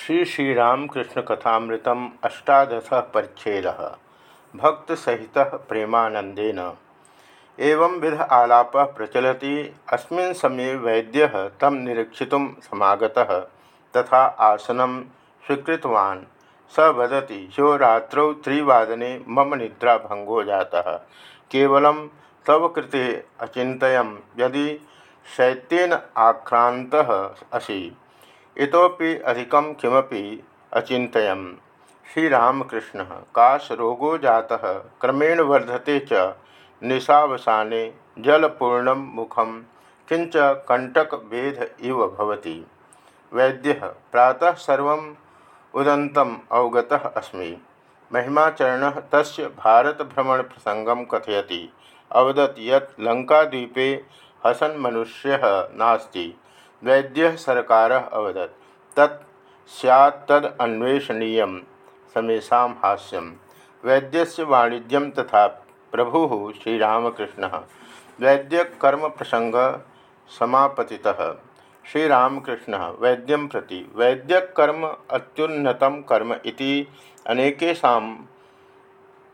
श्री श्रीरामकृष्ण कथामृतम अष्टादश परिच्छेद। भक्त सहित प्रेमानंदेन। एवं विध आलाप प्रचलति। अस्मिन् समय वैद्य तम निरीक्षित समागतः तथा आसनं स्वीकृतवान्। स वदति ह्यो रात्रौ त्रिवादने मम निद्रा भंगो जाता। केवल तव कृते अचिंत्य यदि शैत्येन आक्रांत असि इतोपि अधिकं किमपि अचिन्तयम्। श्रीरामकृष्ण काशरोगो जातः, क्रमेण वर्धते च निशावसाने जलपूर्णं मुखं किंच कंटकवेध इव भवति। वैद्यः, प्रातः सर्वम् उदन्तम् अवगतः अस्मि। महिमाचरणः तस्य भारतभ्रमणप्रसङ्गं कथयति। अवदत् यत् हसन् मनुष्यः नास्ति। वैद्य सरकार अवदत्। तत् अन्वेषणीय समेशा हास्यम। वैद्य वाणिज्यम तथा प्रभु श्रीरामकृष्ण। वैद्य कर्म प्रसंग समापति श्रीरामकृष्ण वैद्यम प्रति। वैद्य कर्म अत्युन्नतम कर्म इति अनेकेशा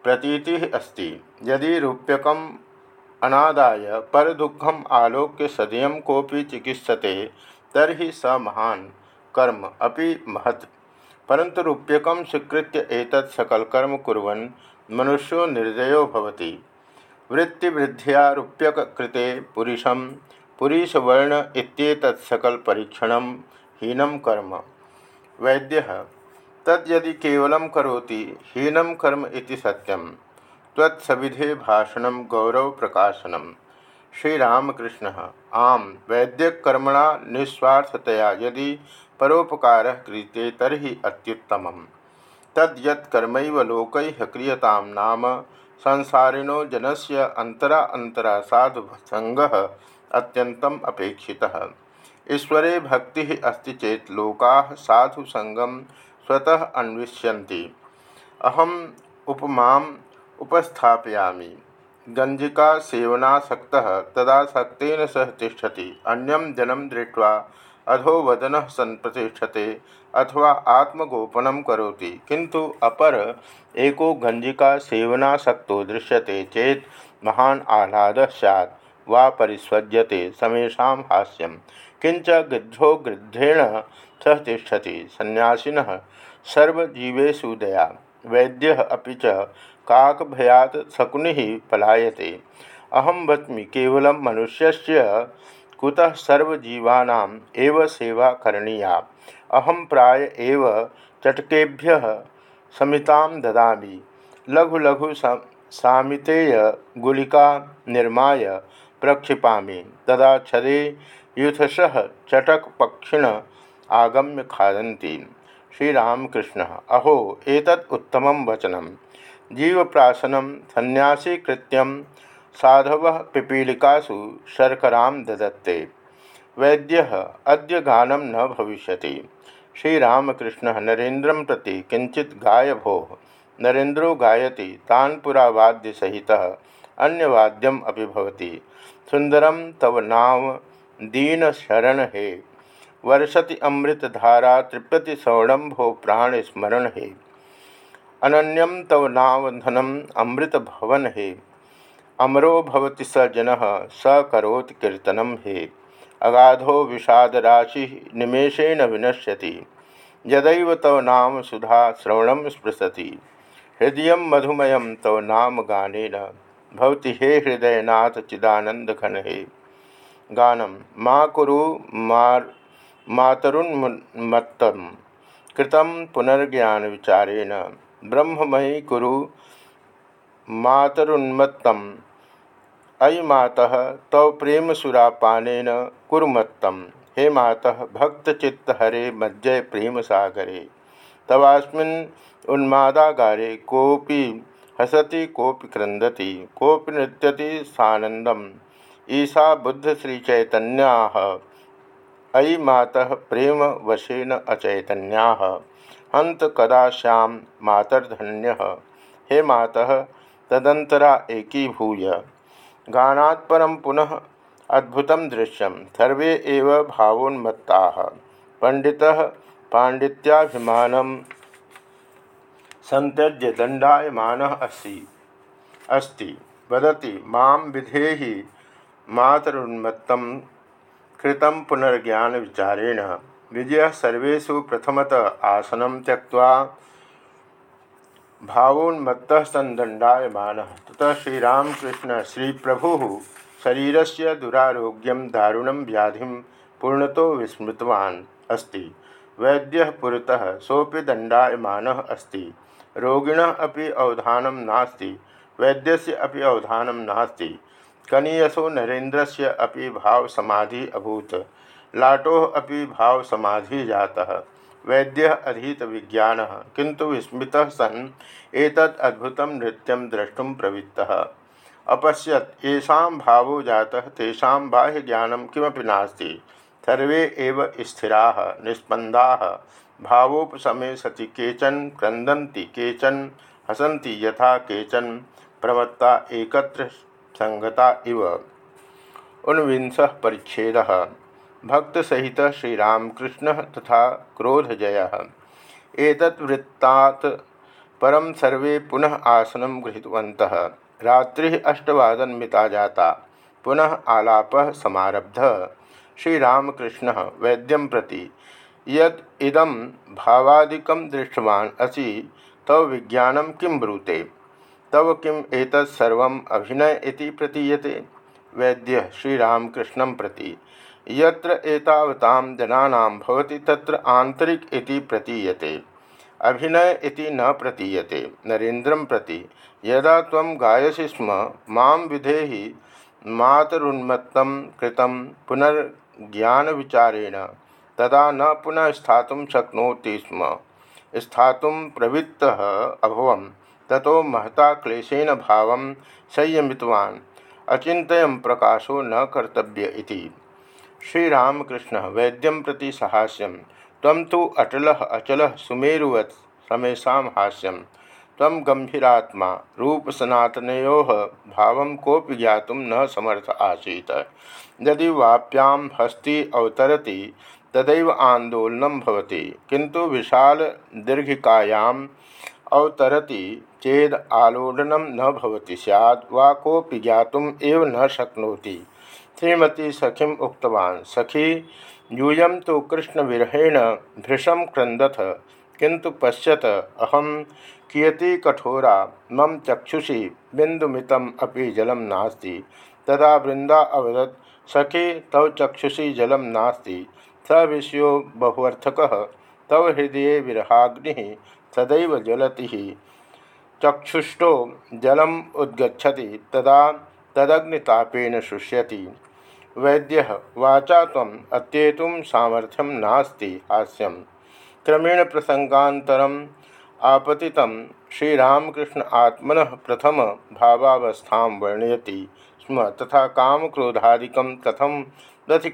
प्रतीति अस्ति। यदि रूप्यकम अनादाय परदुखम आलोक्य सदय कोपी चिकित्सते तरी स महान कर्म अभी महत्। परंतु रूप्यक स्वीकृत एक सकलकर्म कुरन मनुष्यो निर्दयो भवति। वृत्तिवृद्धिया रूप्यक कृते पुरुषम पुरीशवर्ण इत्येतत् सकल परीक्षण हीनम कर्म। वैद्य, तद यदि केवलं करोति हीनम कर्म इति सत्यम। तत्सविधे भाषण गौरव प्रकाशनम श्रीरामकृष्ण, आम, वैद्यकर्मणा निस्वार्थतया यदि परोपकार क्रियते तरी अत्युत्तम तद्यत्कर्म लोक क्रियता नाम संसारिणो जनस्य अंतरा अंतरा साधुसंग अत्यंतम अपेक्षितः। ईश्वरे भक्ति अस्ति चेत लोका साधुसंगम स्वतः अन्विष्यन्ति। अहम उपमा उपस्थापयामि। गंजिका सेवनासक्त तदा सक्न सह ठति अन्यम जनम दृष्ट्वा अधोवदन सन् प्रतिष्ठते अथवा आत्मगोपन करोति। किंतु अपर एको गंजिका सेवनासक्तो दृश्यते चेत महान आह्लाद सैत् वा परिस्वज्यते समेशा हास्यम किंच गृद्धो गृद्धेण सह तिष्ठति सन्यासीन सर्वजीवेशु दया। वैद्य अभी च काकभयात शकुनि पलायते। अहम वच्मि, केवल मनुष्य कुतः सर्वजीवानाम एव सेवा करणीया? अहम प्राय एव चटकेभ्य समिता ददा लघु लघु सामितेय गुलिका निर्माय प्रक्षिपा तदा छदे युथश चटक पक्षिण आगम्य खादती श्रीरामकृष्ण, अहो, एतत् उत्तमं वचनम्। जीवप्राशनं सन्यासीकृत्यं साधव पिपीलिकासु शर्करा ददत्ते। वैद्य अद्य गानं न भविष्य श्रीरामकृष्ण नरेन्द्र प्रति किंचित गाय भो नरेन्द्रो गायति तानपुरावाद्यसहितः अन्यवाद्यम अभी सुंदरम तव नाम दीन शरण हे। वर्षति अमृतधारा, तृप्यति भो प्राण स्मरण हे। अनन्यम तव नावधनम अमृत भवन हे। अमरो भवति स जन, स करोति कीर्तनम हे। अगाधो विषाद राशि निमेषेण विनश्यति। यदैव तव नाम सुधा श्रवण स्पृशति। हृदय मधुमय तव नाम गानेन। भवति हे हृदयनाथ चिदानंद घन हे। गानम माँ कुरु मार, मातरुन्मत्तम। पुनर्ज्ञान विचारेण ब्रह्ममयी कुरु मातरुन्मत्तम। अयि मातः तव प्रेम सुरापान कुरुमत्तम। हे मातः, भक्तचित्तहरे मज्जय प्रेम सागरे तवास्मिन् उन्मादागारे कोपि हसति कोपि क्रंदति कोपि नृत्यति सानंदम ईशा बुद्ध श्री अयि मातः प्रेम वशेन अचैतन्या। हंत कदा श्याम मातर्धन्य। हे मातः तदंतरा एकीभूय। गानात् परम पुनः अद्भुत दृश्यम सर्वे एव भावोन्मत्ता। पंडित पांडित्याभिमानं संत्यज्य दंडायमान अस्ति अस्ति। वदति, माँ विधेहि मातरुन्मत्तं पुनर्ज्ञान विचारेण विजय सर्वेशु प्रथमत आसनं त्यक्त्वा भावोन्मत्त संदंडायमान ततः श्रीरामकृष्ण श्री प्रभु शरीर से दुरारोग्यम दारुणम व्याधि पूर्णतो विस्मृतवान् अस्ति। वैद्य पुरतः सोपि दंडायमान अस्ति। रोगिण अपि अवधानं नास्ति। वैद्यस्य अपि अवधानं नास्ति। कनीयसो नरेन्द्रस्य अपि भावसमाधि अभूत। लाटोः अपि भावसमाधि जातः। वैद्य अधीत विज्ञान किंतु विस्मृत सन् एतत् अद्भुतं नृत्यं द्रष्टुं प्रवृत्तः। अपश्यत्, येषां भावो जातः, तेषां बाह्यज्ञानं किमपि नास्ति। सर्वे एव स्थिराः निस्पन्दाः भावोपशमे सति केचन क्रंदन्ति केचन, हसन्ति यथा केचन प्रमत्ता एकत्र संगता इव। उनविंश परिच्छेद। भक्त सहित श्रीरामकृष्ण तथा क्रोधजय। एतत्वृत्तात् परम सर्वे पुनः आसन गृहीतवन्तः। रात्रि अष्टवादन मिता जाता। पुनः आलाप समारब्ध। श्रीरामकृष्ण वैद्यम प्रति यद भावादिकं दृष्टवान् असि तव विज्ञान किं ब्रूते? तव किम एतत्सर्वम् अभिनय इति प्रतीयते? वैद्य श्रीरामकृष्ण प्रति यत्र एतावतां जनानां भवति तत्र आंतरिक इति प्रतीयते, अभिनय इति न प्रतीयते, नरेन्द्रं प्रति। यदा त्वं गायसि स्म, माँ विधेहि मातरुन्मत्तं कृतं पुनर्ज्ञानविचारेण, तदा न पुनः स्थातुं शक्नोति स्म। स्थातुं प्रवृत्तः अभवं, ततो महता क्लेशेन भावं संयमितवान्, अचिन्तयं प्रकाशो न कर्तव्य इति। श्रीरामकृष्ण वैद्यम प्रति सहास्यम तम तो अटल अचल सुमेरुवत् समेशा हास्यम तम गंभीरात्मा रूप सनातनो भाव कोपि ज्ञात न समर्थ आसीत। यदि वाप्यां हस्ति अवतरती, तदैव आंदोलन होती किंतु विशाल दीर्घिकायां अवतरती चेद आलोडनम न भवति सैद वा कोपि ज्ञातुम एव न शक्नोति। श्रीमती सखीम उक्तवान्, सखी, यूयं तो कृष्णविरहेण भृशं क्रंदथ किंतु पश्यत अहम कियती कठोरा, मम चक्षुषी बिंदुमितम अपि जलम नास्ति। तदा वृंदा अवदत, सखी, तव चक्षुषी जलम नास्ति। स विषयो बहुअर्थक तव हृदय विरहाग्नि सदैव जलति चक्षुष्टो जलम उद्गछति तदा तदग्नितापेन शुष्यति वैद्य, वाचा तम अत्येतुम सामर्थ्यम नास्ति, हास्यम। क्रमेण प्रसंगातरम आपति श्रीरामकृष्ण आत्मन प्रथम भावावस्था वर्णयति स्म, तथा काम क्रोधादिकं कथम दधि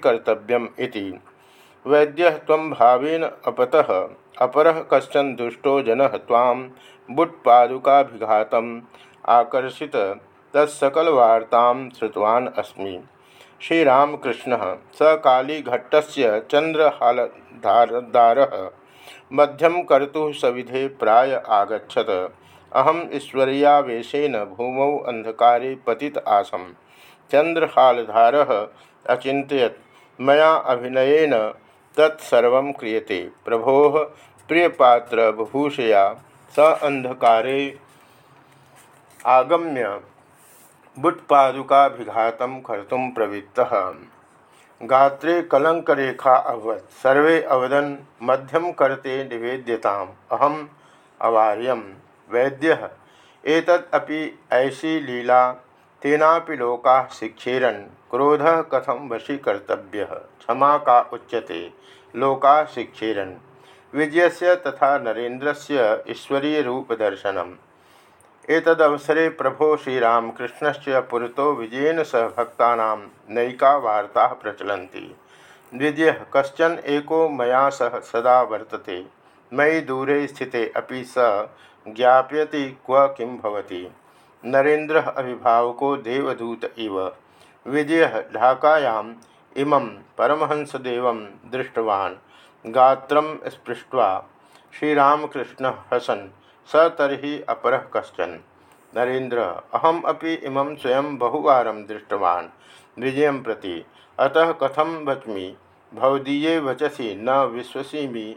वैद्य भावेन अपतः, अपरः कश्चन दुष्टो जन तां बुट्पादुकाभिघातम् आकर्षित, तत्सकलवार्तां श्रुतवान् श्रीरामकृष्ण स कालीघट्ट चंद्रहालधारदार मध्यम कर्तु सविधे प्राय आगछत अहम ईश्वरीयावेशन भूमौ अंधकारे पतित आसम। चंद्रहालधार अचिंत मैं अभिनयन तत्सर्व क्रियते। प्रभो प्रियपात्र बुभूषया स अंधकारे आगम्य बुट्पादुकाभिघात कर्तुम प्रवृत्त। गात्रे कलंकरेखा अभवत, सर्वे अवदन मध्यम करते निवेद्यताम। अहम अवार्यम वैद्य। एतदपि ऐसी लीला, तेनापि लोका शिक्षेरन, क्रोध कथम वशीकर्तव्य क्षमा का उच्यते, लोका शिक्षेरन। विजय तथा नरेन्द्रस्य ईश्वरीय रूप दर्शनम एतदवसरे प्रभो श्रीरामकृष्ण पुरतो विजयन सह भक्ता नैका वार्ता प्रचलती द्विजय कशन एको मैं सह सदा वर्तते। मयि दूरे स्थिते अभी स ज्ञापयति क्व किं नरेन्द्र अभिभावको देवदूत इव। विजय, ढाकायाम् इमं परमहंसदेव दृष्टवान्। गात्र स्पृष्ट्वा, श्रीरामकृष्ण हसन। स तरी अपर कशन नरेन्द्र, अहम अभी इमं स्वयं बहुवार दृष्टवा विजय प्रति। अतः कथम वच्मी? भवदीये वचसी न विश्वसीमी